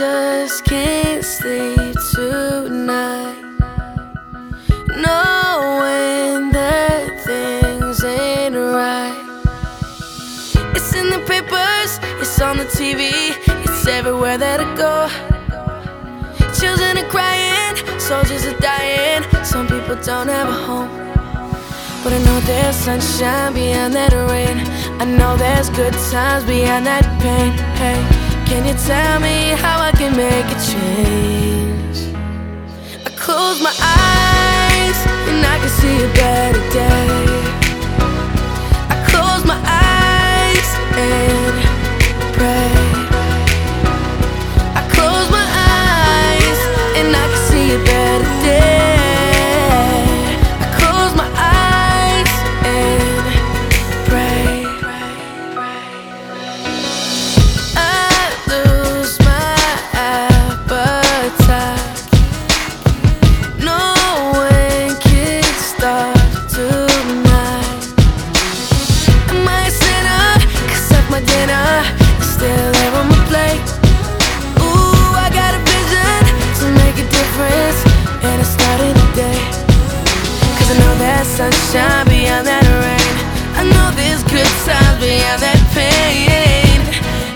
just can't sleep tonight. Knowing that things ain't right. It's in the papers, it's on the TV, it's everywhere that I go. Children are crying, soldiers are dying, some people don't have a home. But I know there's sunshine beyond that rain. I know there's good times beyond that pain. Hey, can you tell me how I can make a change? I close my eyes and I can see a better day. There's sunshine beyond that rain. I know there's good times beyond that pain.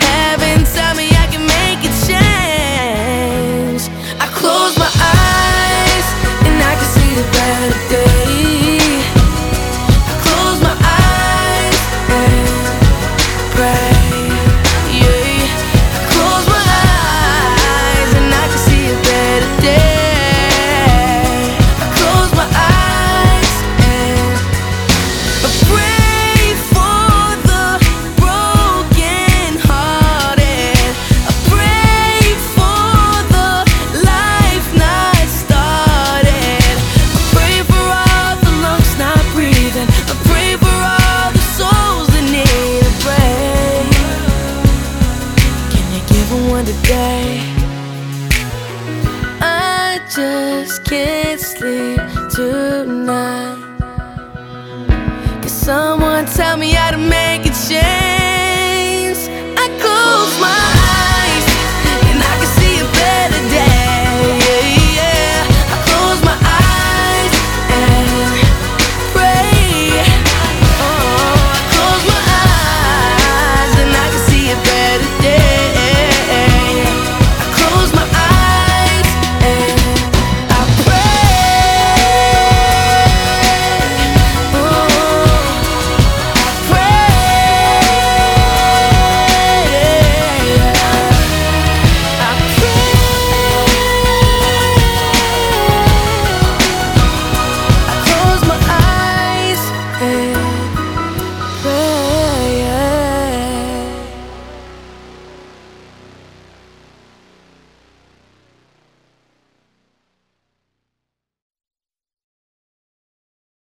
Heaven tell me I can make a change. I close my eyes and I can see a better day. I close my eyes and pray. I just can't sleep tonight. Can someone tell me how to make?